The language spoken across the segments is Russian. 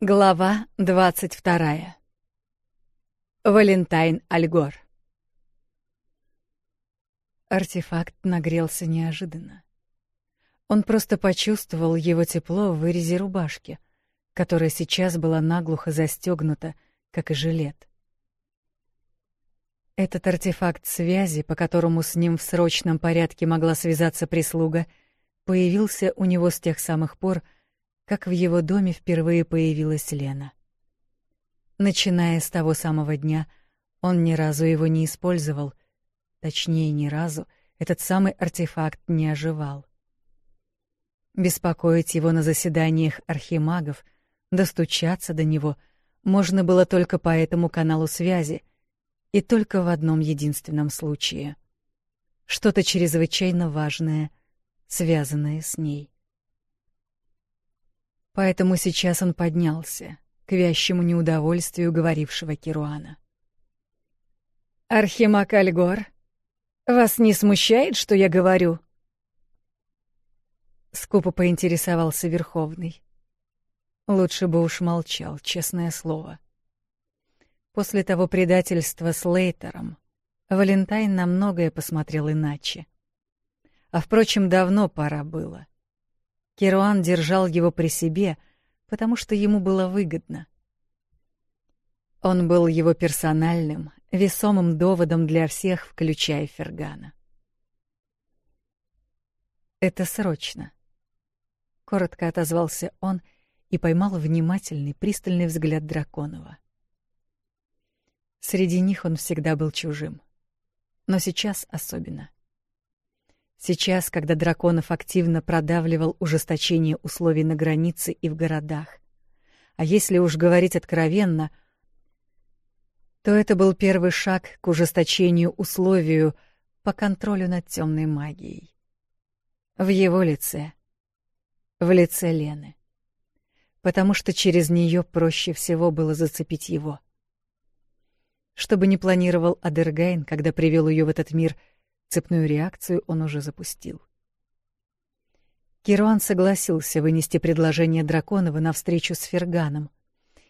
Глава 22. Валентайн Альгор. Артефакт нагрелся неожиданно. Он просто почувствовал его тепло в вырезе рубашки, которая сейчас была наглухо застегнута, как и жилет. Этот артефакт связи, по которому с ним в срочном порядке могла связаться прислуга, появился у него с тех самых пор, когда как в его доме впервые появилась Лена. Начиная с того самого дня, он ни разу его не использовал, точнее, ни разу этот самый артефакт не оживал. Беспокоить его на заседаниях архимагов, достучаться до него можно было только по этому каналу связи и только в одном единственном случае. Что-то чрезвычайно важное, связанное с ней. Поэтому сейчас он поднялся, к вящему неудовольствию говорившего Кируана. «Архимаг Альгор, вас не смущает, что я говорю?» Скупо поинтересовался Верховный. Лучше бы уж молчал, честное слово. После того предательства с Лейтером Валентайн на многое посмотрел иначе. А, впрочем, давно пора было — Керуан держал его при себе, потому что ему было выгодно. Он был его персональным, весомым доводом для всех, включая Фергана. «Это срочно», — коротко отозвался он и поймал внимательный, пристальный взгляд Драконова. Среди них он всегда был чужим, но сейчас особенно — Сейчас, когда Драконов активно продавливал ужесточение условий на границе и в городах. А если уж говорить откровенно, то это был первый шаг к ужесточению условию по контролю над темной магией. В его лице. В лице Лены. Потому что через нее проще всего было зацепить его. Что бы ни планировал Адергайн, когда привел ее в этот мир — Цепную реакцию он уже запустил. Кируан согласился вынести предложение Драконова на встречу с Ферганом,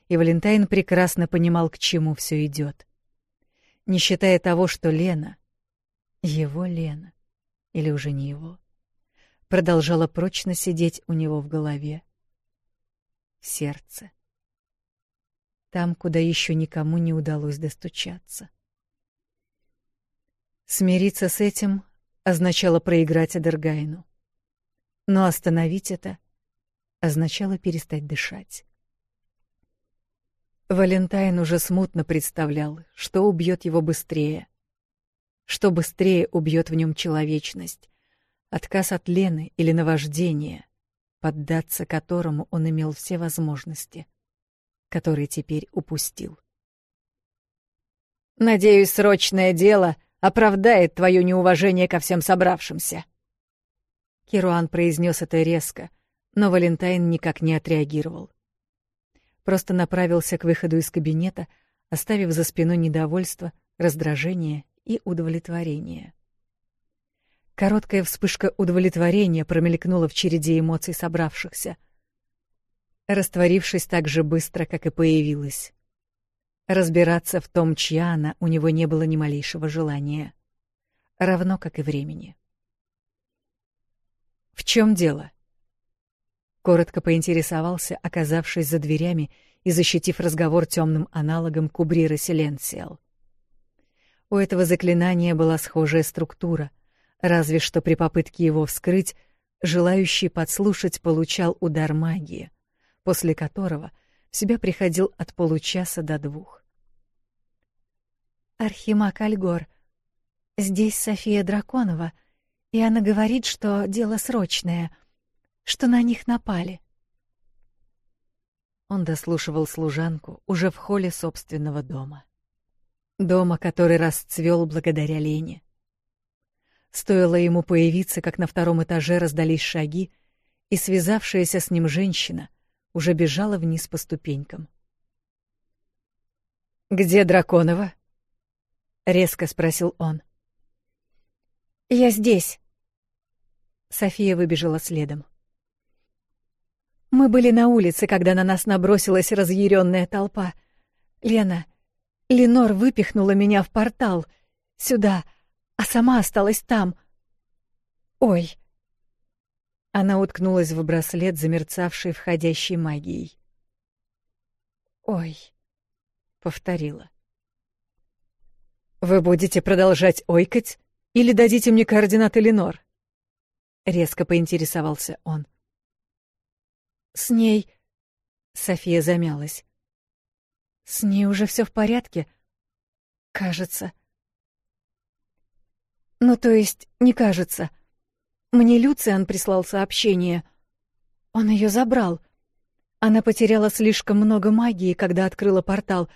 и Валентайн прекрасно понимал, к чему все идет. Не считая того, что Лена, его Лена, или уже не его, продолжала прочно сидеть у него в голове, в сердце, там, куда еще никому не удалось достучаться. Смириться с этим означало проиграть Адергайну. Но остановить это означало перестать дышать. Валентайн уже смутно представлял, что убьет его быстрее. Что быстрее убьет в нем человечность, отказ от Лены или наваждения, поддаться которому он имел все возможности, которые теперь упустил. «Надеюсь, срочное дело — оправдает твое неуважение ко всем собравшимся». Керуан произнес это резко, но Валентайн никак не отреагировал. Просто направился к выходу из кабинета, оставив за спиной недовольство, раздражение и удовлетворение. Короткая вспышка удовлетворения промелькнула в череде эмоций собравшихся, растворившись так же быстро, как и появилась. Разбираться в том, чья она, у него не было ни малейшего желания. Равно как и времени. «В чем дело?» Коротко поинтересовался, оказавшись за дверями и защитив разговор темным аналогом Кубрира Селенсиэл. У этого заклинания была схожая структура, разве что при попытке его вскрыть желающий подслушать получал удар магии, после которого — в себя приходил от получаса до двух. Архимаг Альгор. Здесь София Драконова, и она говорит, что дело срочное, что на них напали. Он дослушивал служанку уже в холле собственного дома. Дома, который расцвел благодаря Лене. Стоило ему появиться, как на втором этаже раздались шаги, и связавшаяся с ним женщина — уже бежала вниз по ступенькам. «Где Драконова?» — резко спросил он. «Я здесь». София выбежала следом. «Мы были на улице, когда на нас набросилась разъяренная толпа. Лена, Ленор выпихнула меня в портал, сюда, а сама осталась там. Ой, она уткнулась в браслет, замерцавший входящей магией. «Ой», — повторила. «Вы будете продолжать ойкать или дадите мне координаты Ленор?» — резко поинтересовался он. «С ней...» — София замялась. «С ней уже все в порядке?» «Кажется». «Ну, то есть, не кажется», — мне Люциан прислал сообщение. Он ее забрал. Она потеряла слишком много магии, когда открыла портал.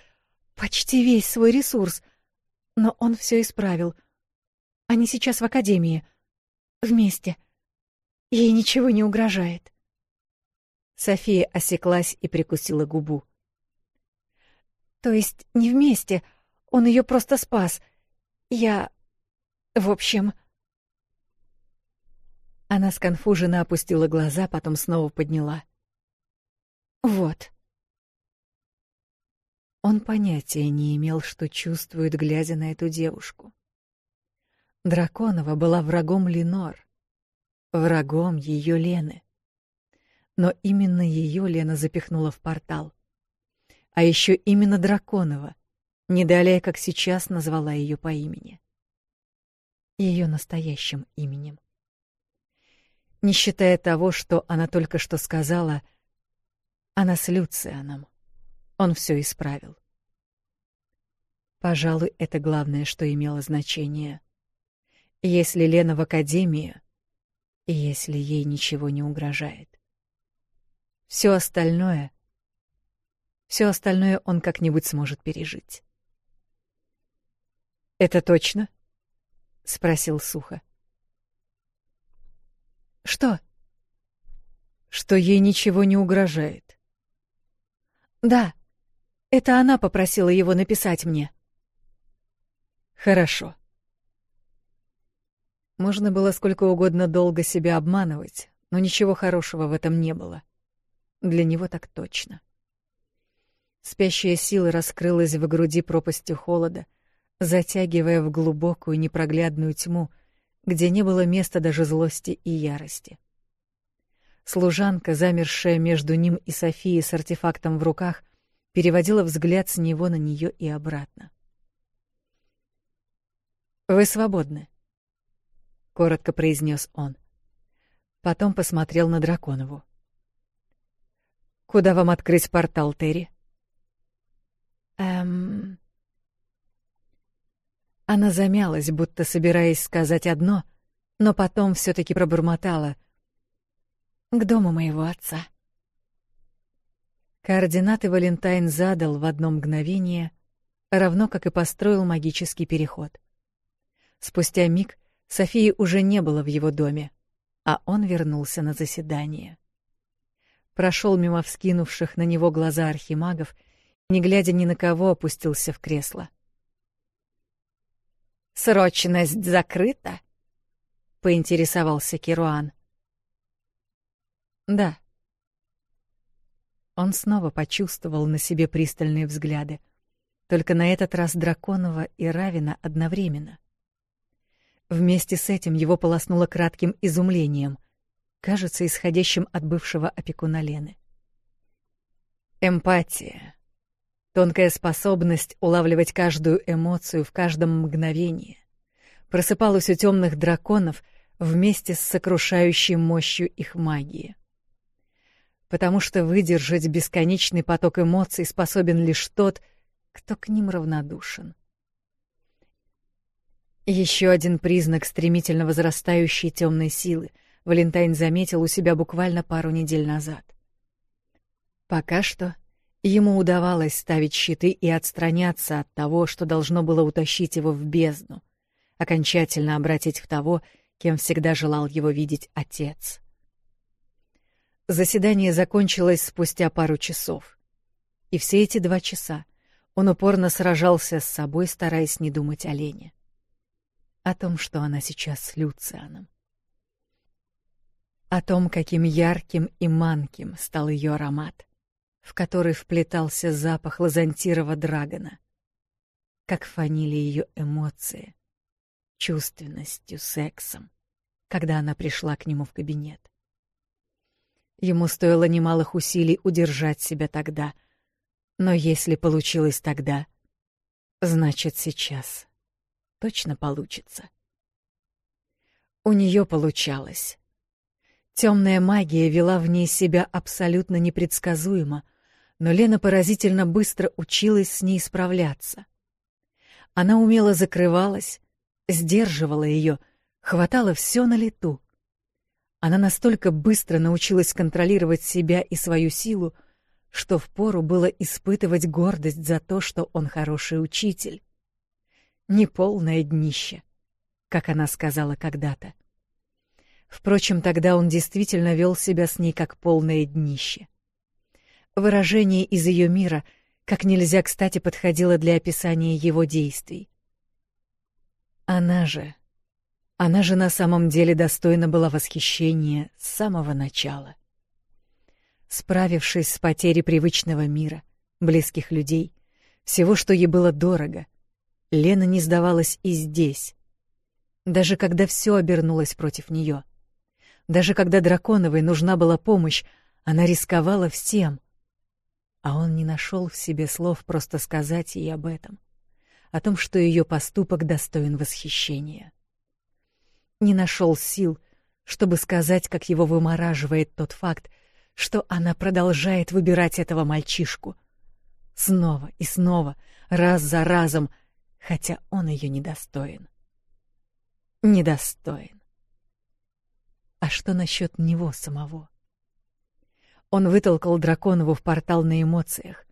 Почти весь свой ресурс. Но он все исправил. Они сейчас в академии. Вместе. Ей ничего не угрожает. София осеклась и прикусила губу. То есть не вместе. Он ее просто спас. Я... В общем... Она сконфуженно опустила глаза, потом снова подняла. Вот. Он понятия не имел, что чувствует, глядя на эту девушку. Драконова была врагом Ленор, врагом ее Лены. Но именно ее Лена запихнула в портал. А еще именно Драконова, не далее, как сейчас назвала ее по имени. Ее настоящим именем. Не считая того, что она только что сказала, она с Люцианом. Он все исправил. Пожалуй, это главное, что имело значение. Если Лена в академии, и если ей ничего не угрожает. Все остальное... Все остальное он как-нибудь сможет пережить. «Это точно?» — спросил сухо. Что? Что ей ничего не угрожает. Да. Это она попросила его написать мне. Хорошо. Можно было сколько угодно долго себя обманывать, но ничего хорошего в этом не было. Для него так точно. Спящая сила раскрылась в груди пропастью холода, затягивая в глубокую непроглядную тьму — где не было места даже злости и ярости. Служанка, замершая между ним и Софией с артефактом в руках, переводила взгляд с него на нее и обратно. «Вы свободны», — коротко произнес он. Потом посмотрел на Драконову. «Куда вам открыть портал, Терри?» «Эм...» Она замялась, будто собираясь сказать одно, но потом все таки пробормотала: "К дому моего отца". Координаты Валентайн задал в одно мгновение, равно как и построил магический переход. Спустя миг Софии уже не было в его доме, а он вернулся на заседание. Прошел мимо вскинувших на него глаза архимагов, не глядя ни на кого, опустился в кресло. — срочность закрыта?» — поинтересовался Кируан. «Да». Он снова почувствовал на себе пристальные взгляды. Только на этот раз Драконова и Равина одновременно. Вместе с этим его полоснуло кратким изумлением, кажется, исходящим от бывшего опекуна Лены. «Эмпатия», Тонкая способность улавливать каждую эмоцию в каждом мгновении просыпалась у темных драконов вместе с сокрушающей мощью их магии. Потому что выдержать бесконечный поток эмоций способен лишь тот, кто к ним равнодушен. Еще один признак стремительно возрастающей темной силы Валентайн заметил у себя буквально пару недель назад. Пока что Ему удавалось ставить щиты и отстраняться от того, что должно было утащить его в бездну, окончательно обратить в того, кем всегда желал его видеть отец. Заседание закончилось спустя пару часов. И все эти два часа он упорно сражался с собой, стараясь не думать о Лене. О том, что она сейчас с Люцианом. О том, каким ярким и манким стал ее аромат — в который вплетался запах лазантирова драгона. Как фанили ее эмоции, чувственностью, сексом, когда она пришла к нему в кабинет. Ему стоило немалых усилий удержать себя тогда, но если получилось тогда, значит сейчас точно получится. У нее получалось. Темная магия вела в ней себя абсолютно непредсказуемо, но Лена поразительно быстро училась с ней справляться. Она умело закрывалась, сдерживала ее, хватала все на лету. Она настолько быстро научилась контролировать себя и свою силу, что впору было испытывать гордость за то, что он хороший учитель. Неполное днище, как она сказала когда-то. Впрочем, тогда он действительно вел себя с ней как полное днище. Выражение из ее мира как нельзя кстати подходило для описания его действий. Она же... Она же на самом деле достойна была восхищения с самого начала. Справившись с потерей привычного мира, близких людей, всего, что ей было дорого, Лена не сдавалась и здесь. Даже когда все обернулось против нее. Даже когда Драконовой нужна была помощь, она рисковала всем — а он не нашел в себе слов просто сказать ей об этом, о том, что ее поступок достоин восхищения. Не нашел сил, чтобы сказать, как его вымораживает тот факт, что она продолжает выбирать этого мальчишку. Снова и снова, раз за разом, хотя он ее недостоин. Недостоин. А что насчет него самого? Он вытолкал Драконову в портал на эмоциях,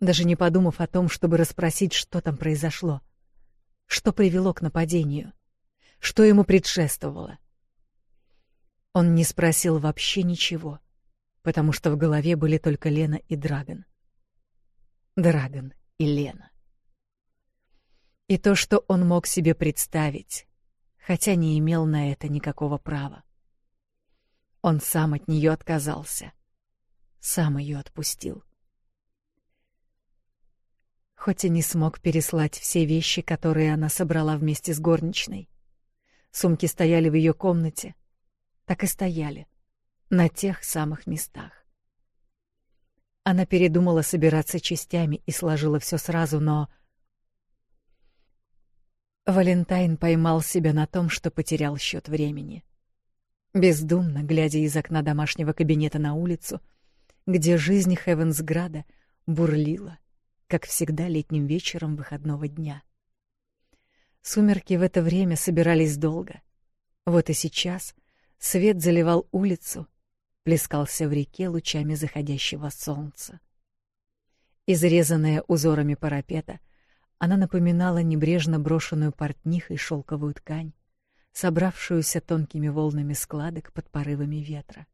даже не подумав о том, чтобы расспросить, что там произошло. Что привело к нападению? Что ему предшествовало? Он не спросил вообще ничего, потому что в голове были только Лена и Драгон. Драгон и Лена. И то, что он мог себе представить, хотя не имел на это никакого права. Он сам от нее отказался сам ее отпустил. Хоть и не смог переслать все вещи, которые она собрала вместе с горничной. Сумки стояли в ее комнате, так и стояли, на тех самых местах. Она передумала собираться частями и сложила все сразу, но... Валентайн поймал себя на том, что потерял счет времени. Бездумно, глядя из окна домашнего кабинета на улицу, где жизнь Хевенсграда бурлила, как всегда летним вечером выходного дня. Сумерки в это время собирались долго. Вот и сейчас свет заливал улицу, плескался в реке лучами заходящего солнца. Изрезанная узорами парапета, она напоминала небрежно брошенную портнихой шелковую ткань, собравшуюся тонкими волнами складок под порывами ветра.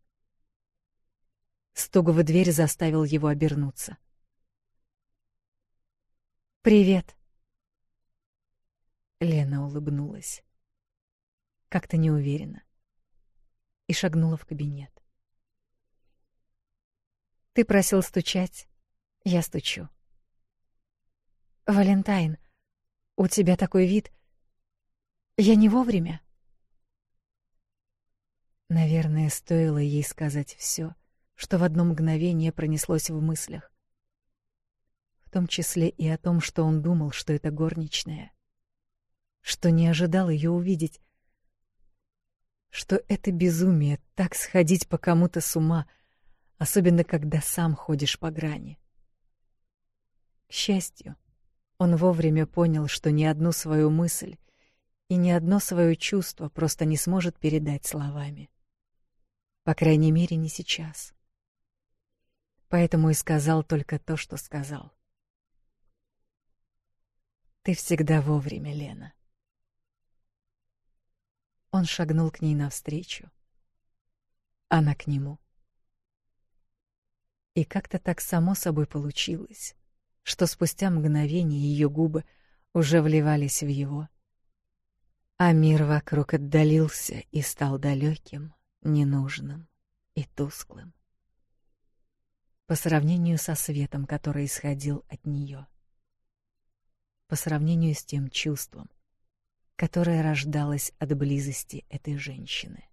Стук в дверь заставил его обернуться. «Привет!» Лена улыбнулась. Как-то неуверенно. И шагнула в кабинет. «Ты просил стучать. Я стучу». «Валентайн, у тебя такой вид. Я не вовремя?» Наверное, стоило ей сказать всё — что в одно мгновение пронеслось в мыслях. В том числе и о том, что он думал, что это горничная, что не ожидал ее увидеть, что это безумие так сходить по кому-то с ума, особенно когда сам ходишь по грани. К счастью, он вовремя понял, что ни одну свою мысль и ни одно свое чувство просто не сможет передать словами. По крайней мере, не сейчас поэтому и сказал только то, что сказал. Ты всегда вовремя, Лена. Он шагнул к ней навстречу. Она к нему. И как-то так само собой получилось, что спустя мгновение ее губы уже вливались в его, а мир вокруг отдалился и стал далеким, ненужным и тусклым по сравнению со светом, который исходил от нее, по сравнению с тем чувством, которое рождалось от близости этой женщины.